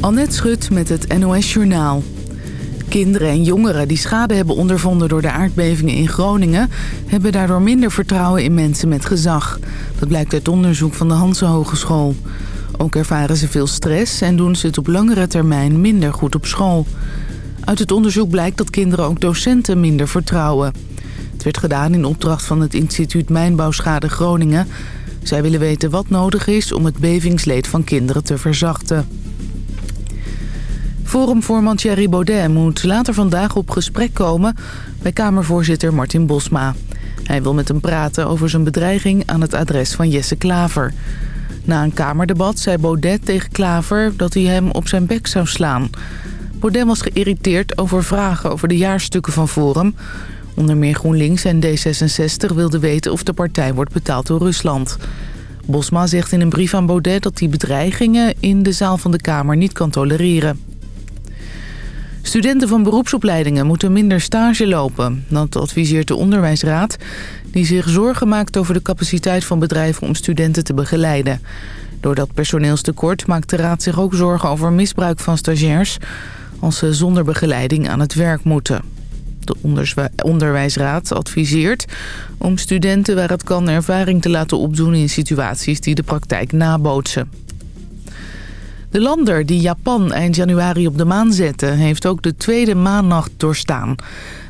Annette Schut met het NOS Journaal. Kinderen en jongeren die schade hebben ondervonden door de aardbevingen in Groningen... hebben daardoor minder vertrouwen in mensen met gezag. Dat blijkt uit onderzoek van de Hanse Hogeschool. Ook ervaren ze veel stress en doen ze het op langere termijn minder goed op school. Uit het onderzoek blijkt dat kinderen ook docenten minder vertrouwen. Het werd gedaan in opdracht van het instituut Mijnbouwschade Groningen. Zij willen weten wat nodig is om het bevingsleed van kinderen te verzachten. Forumvoorman Thierry Baudet moet later vandaag op gesprek komen bij Kamervoorzitter Martin Bosma. Hij wil met hem praten over zijn bedreiging aan het adres van Jesse Klaver. Na een Kamerdebat zei Baudet tegen Klaver dat hij hem op zijn bek zou slaan. Baudet was geïrriteerd over vragen over de jaarstukken van Forum. Onder meer GroenLinks en D66 wilden weten of de partij wordt betaald door Rusland. Bosma zegt in een brief aan Baudet dat hij bedreigingen in de zaal van de Kamer niet kan tolereren. Studenten van beroepsopleidingen moeten minder stage lopen. Dat adviseert de onderwijsraad, die zich zorgen maakt over de capaciteit van bedrijven om studenten te begeleiden. Door dat personeelstekort maakt de raad zich ook zorgen over misbruik van stagiairs... als ze zonder begeleiding aan het werk moeten. De onderwijsraad adviseert om studenten waar het kan ervaring te laten opdoen in situaties die de praktijk nabootsen. De lander die Japan eind januari op de maan zette... heeft ook de tweede maannacht doorstaan.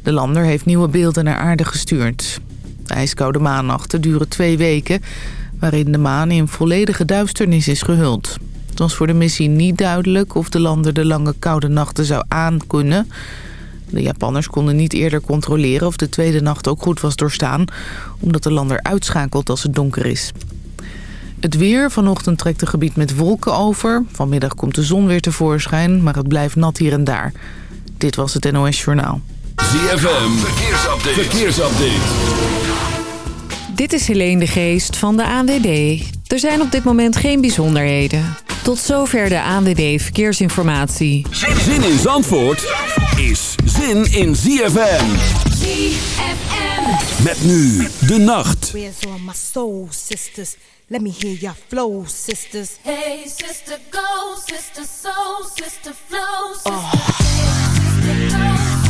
De lander heeft nieuwe beelden naar aarde gestuurd. De ijskoude maannachten duren twee weken... waarin de maan in volledige duisternis is gehuld. Het was voor de missie niet duidelijk of de lander de lange koude nachten zou aankunnen. De Japanners konden niet eerder controleren of de tweede nacht ook goed was doorstaan... omdat de lander uitschakelt als het donker is. Het weer. Vanochtend trekt het gebied met wolken over. Vanmiddag komt de zon weer tevoorschijn, maar het blijft nat hier en daar. Dit was het NOS Journaal. ZFM. Verkeersupdate. Verkeersupdate. Dit is Helene de Geest van de ANWB. Er zijn op dit moment geen bijzonderheden. Tot zover de ANWB Verkeersinformatie. Zin in Zandvoort is zin in ZFM. ZFM. Met nu de nacht. Where's all my soul sisters? Let me hear your flow, sisters. Hey, sister, go, sister, soul, sister, flow, sister. Hey, sister, go, sister,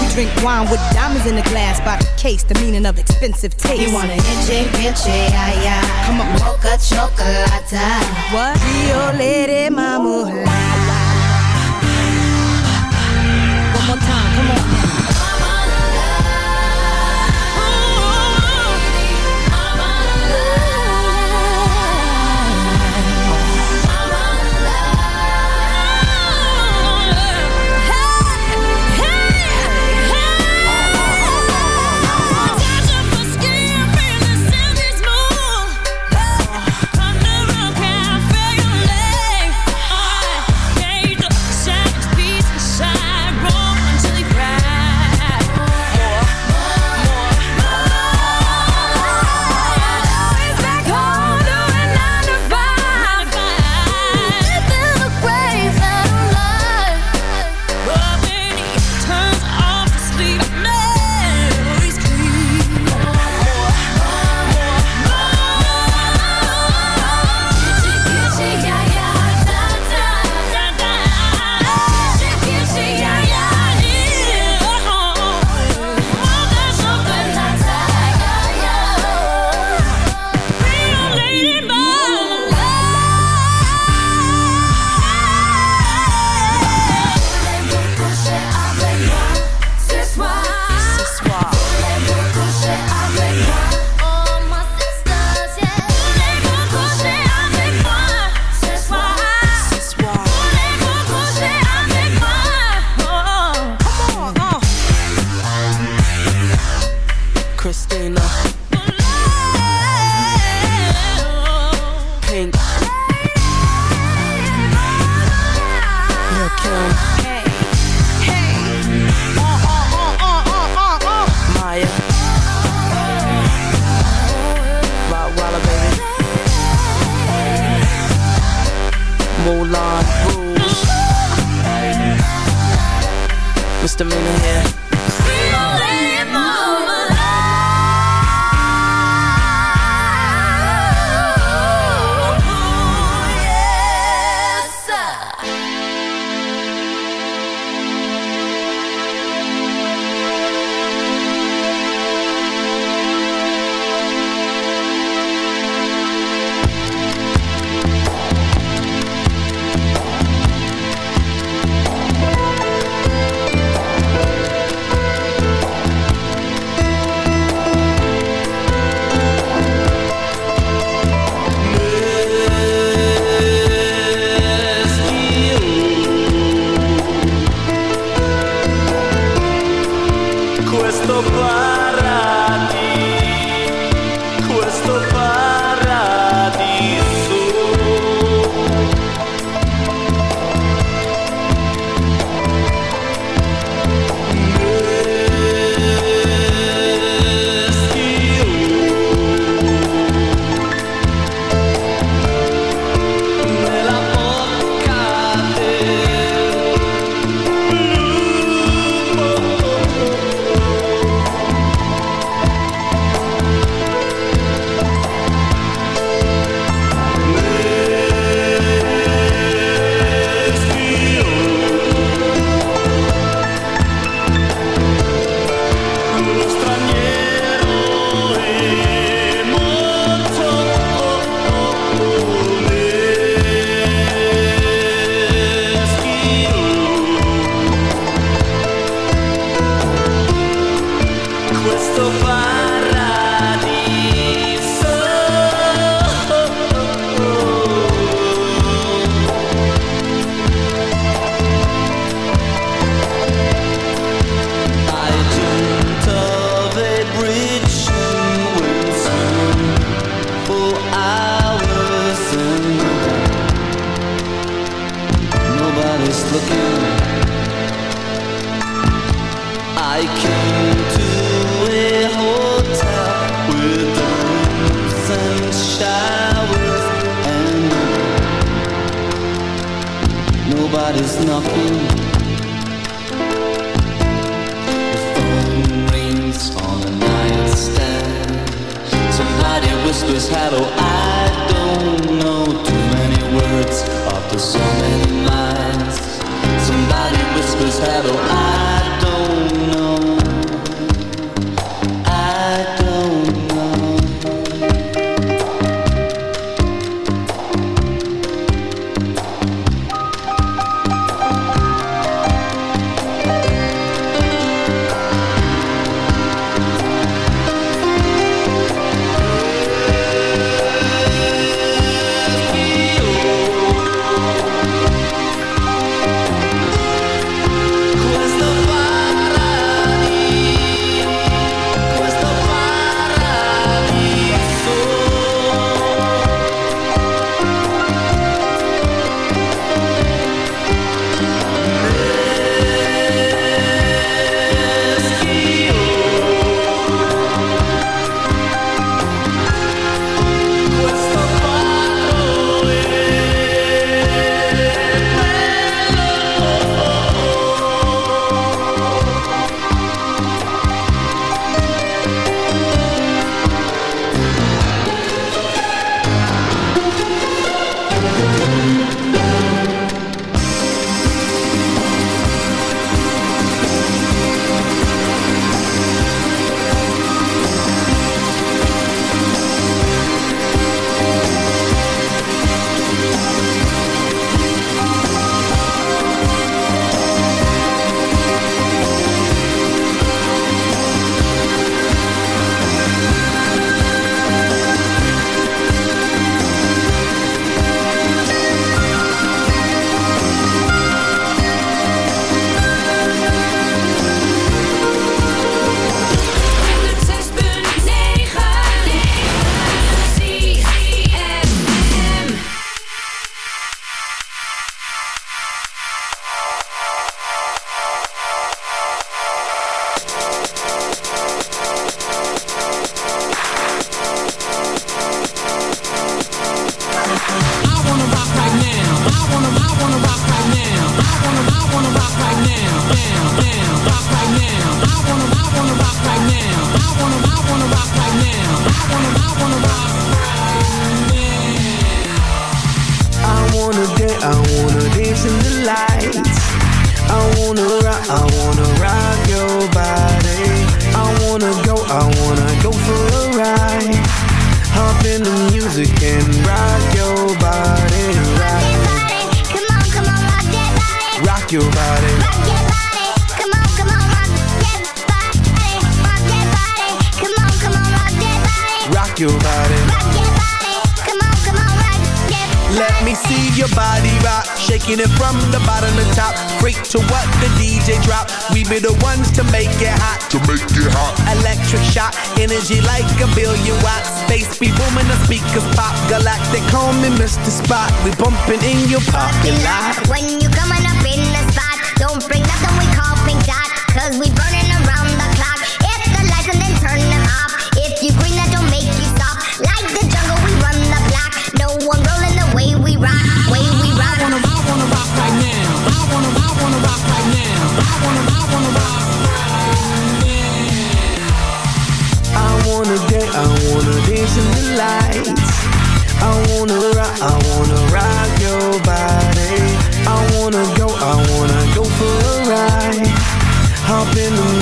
We drink wine with diamonds in the glass by the case, the meaning of expensive taste. You wanna itchy, itchy, yeah, yeah. Come on. mocha chocolate. What? Rio Lady Mama.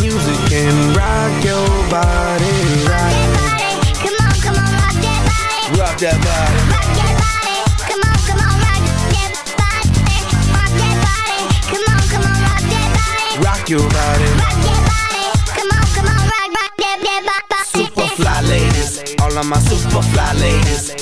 Music and rock your body, right. Come on, come on, rock that body. Rock that body. Rock that body. Come on, come on, rock that body. Rock that body. Come on, come on, rock that body. Rock your body. Rock that body. Come on, come on, rock, rock that, that body. Super fly ladies, all of my super fly ladies,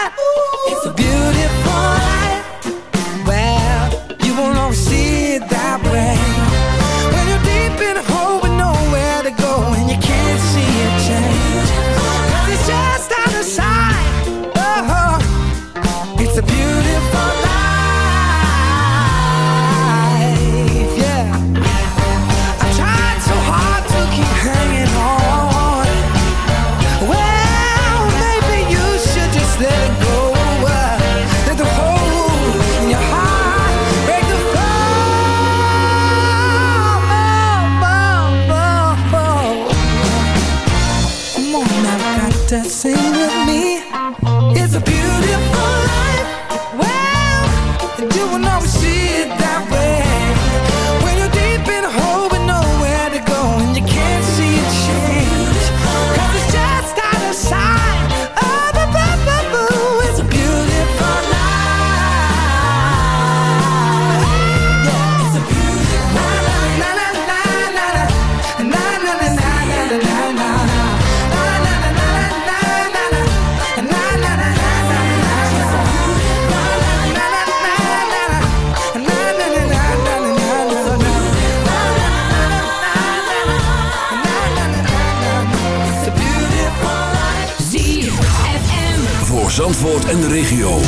Zandvoort en de regio.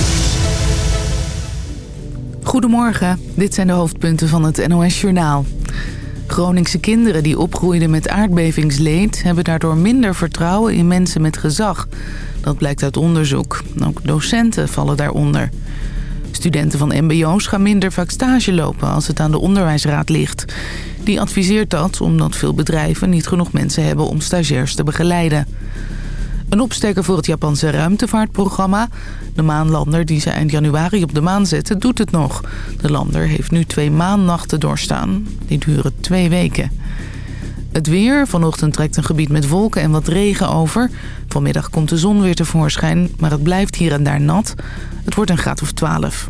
Goedemorgen, dit zijn de hoofdpunten van het NOS-journaal. Groningse kinderen die opgroeiden met aardbevingsleed... hebben daardoor minder vertrouwen in mensen met gezag. Dat blijkt uit onderzoek. Ook docenten vallen daaronder. Studenten van mbo's gaan minder vaak stage lopen als het aan de onderwijsraad ligt. Die adviseert dat omdat veel bedrijven niet genoeg mensen hebben om stagiairs te begeleiden. Een opsteker voor het Japanse ruimtevaartprogramma. De maanlander die ze eind januari op de maan zetten, doet het nog. De lander heeft nu twee maannachten doorstaan. Die duren twee weken. Het weer. Vanochtend trekt een gebied met wolken en wat regen over. Vanmiddag komt de zon weer tevoorschijn, maar het blijft hier en daar nat. Het wordt een graad of 12.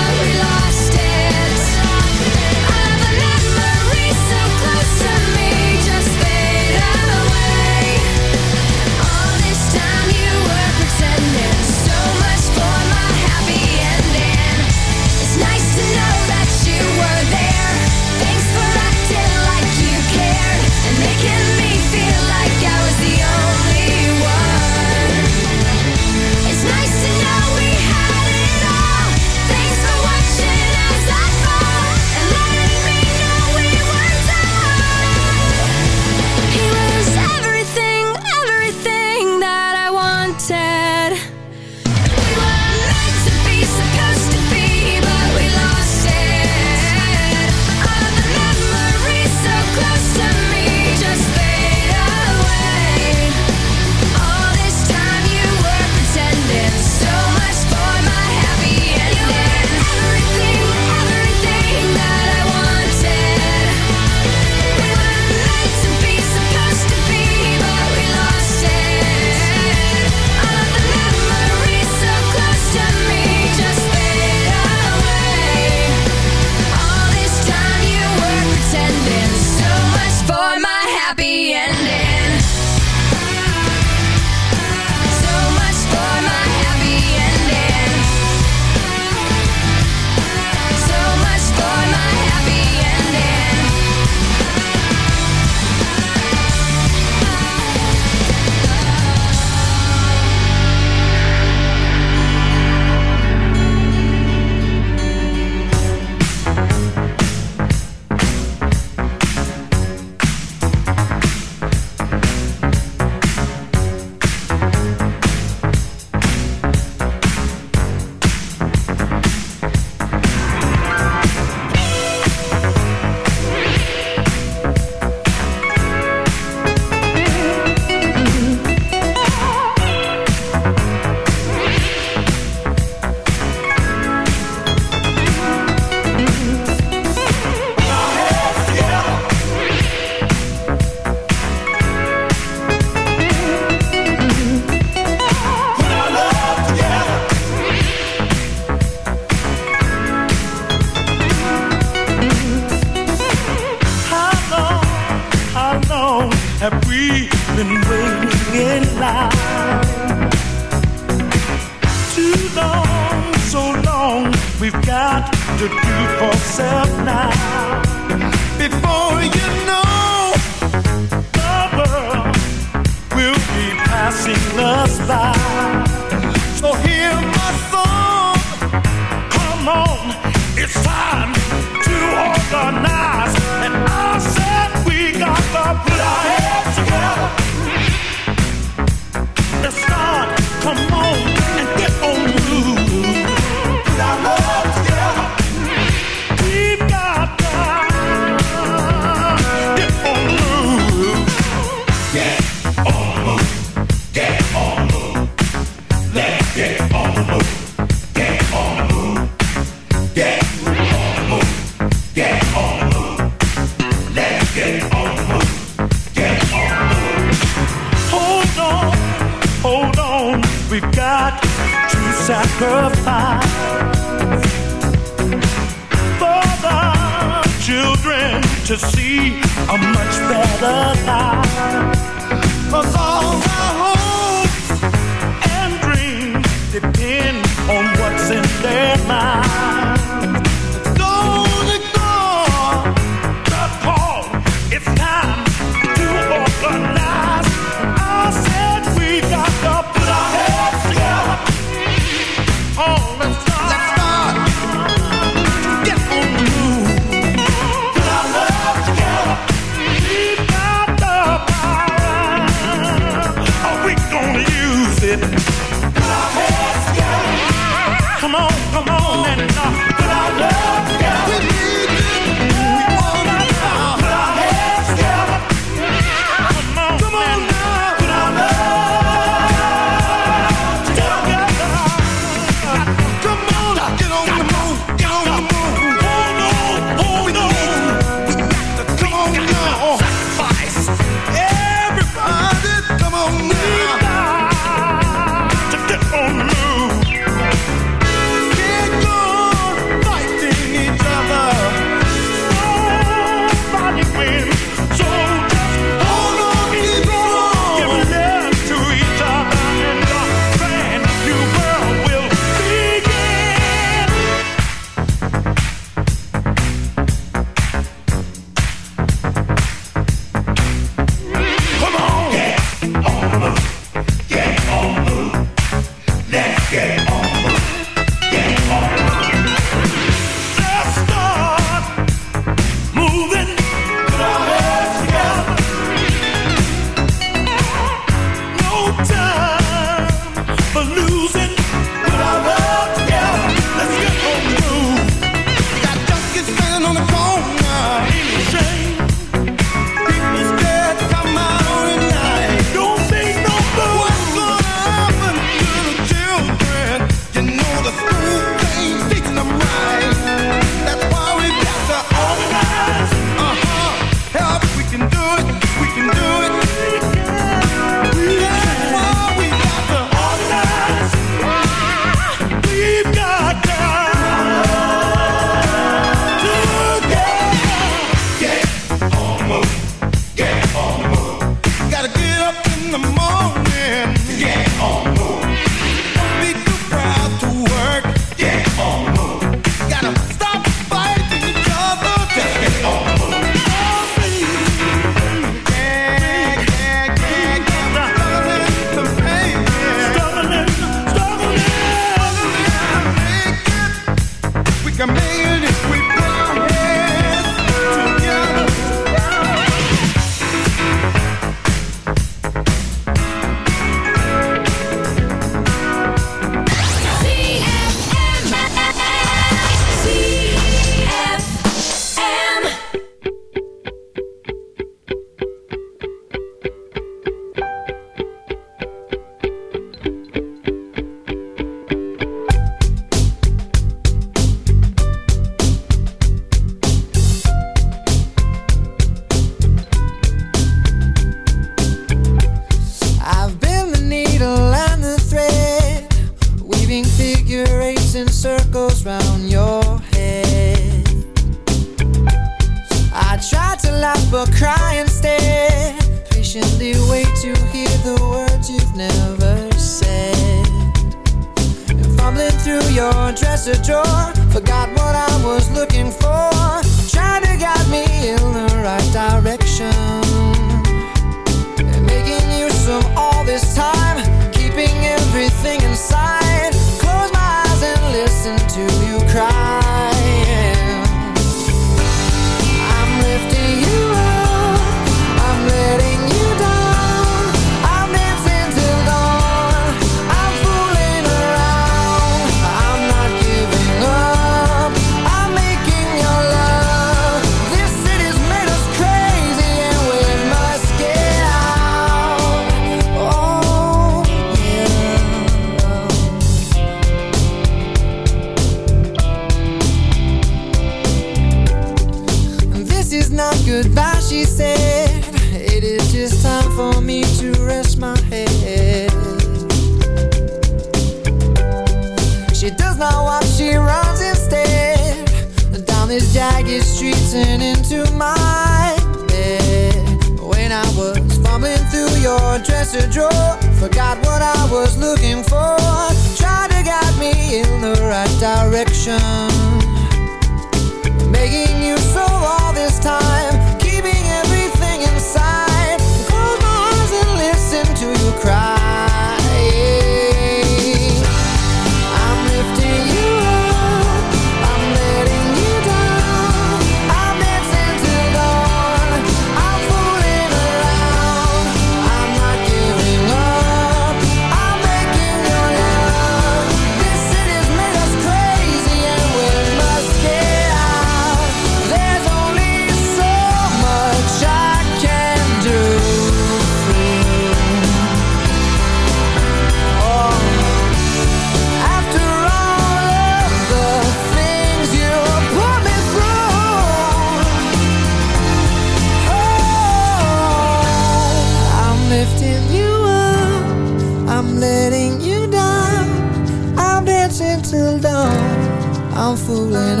I'm fooling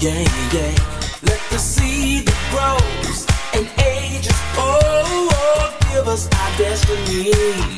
yeah, yeah. Let the seed that grows and ages oh, oh, give us our destiny.